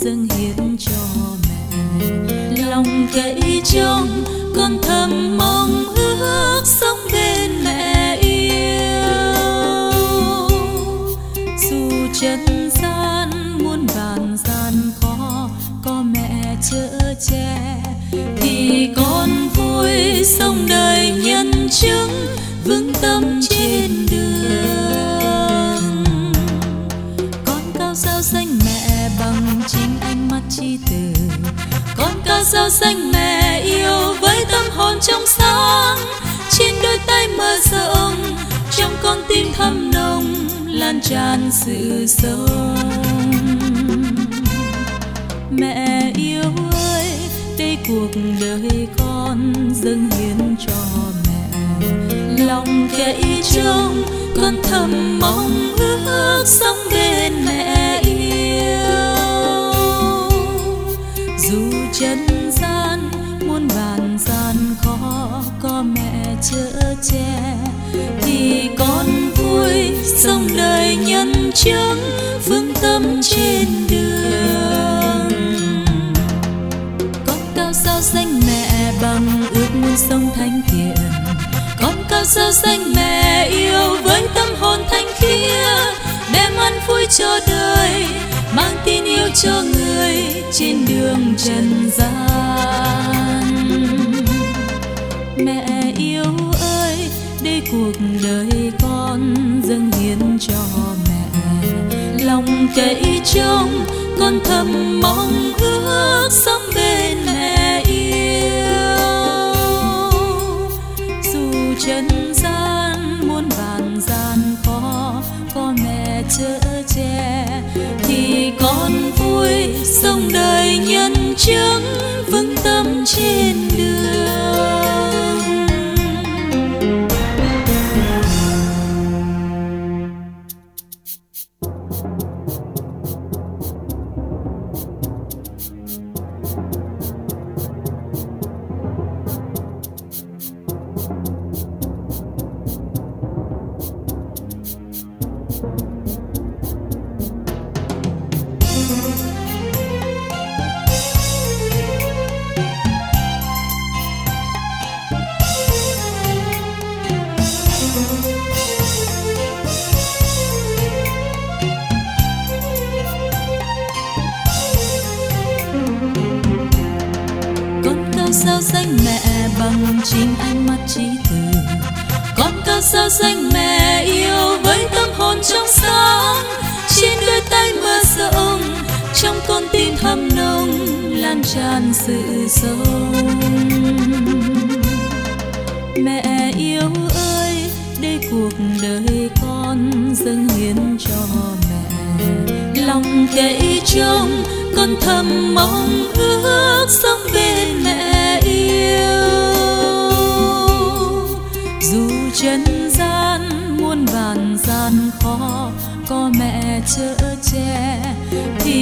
dâng hiến cho mẹ. Lòng cậy trông con thầm mong ước sống bên mẹ yêu. Dù trần gian muôn vàn gian khó, có mẹ chở che, thì con vui sống đời nhân chứng, vững tâm xanh mẹ yêu với tâm hồn trong sáng. Trên đôi tay mơ rộng trong con tim thầm nồng lan tràn sự sống. Mẹ yêu ơi, đây cuộc đời con dâng hiến cho mẹ. Lòng cây trông con thầm mong ước sống bên mẹ yêu. Dù chân muôn vàn gian khó có mẹ chở che. Thì con vui, sống đời nhân chứng, phương tâm trên đường. Con cao sao xanh mẹ bằng ước muôn sông thánh thiện. Con cao sao xanh mẹ yêu với tâm hồn thanh khiết. Đem ăn vui cho đời, mang tin yêu cho người trên đường trần gian. Cuộc đời con dâng hiến cho mẹ. Lòng cậy trông con thầm mong ước sống bên mẹ yêu. Dù chân gian muôn vàn gian khó, có mẹ chở che, thì con vui sống đời sao xanh mẹ bằng chính ánh mắt trí từ con cao sao xanh mẹ yêu với tâm hồn trong sáng. Trên đôi tay mơ rộng trong con tim thầm nồng lan tràn sự sống. Mẹ yêu ơi đây cuộc đời con dâng hiến cho mẹ. Lòng kể trông con thầm mong ước sống bên Trần gian muôn vàn gian khó có mẹ chở che. Thì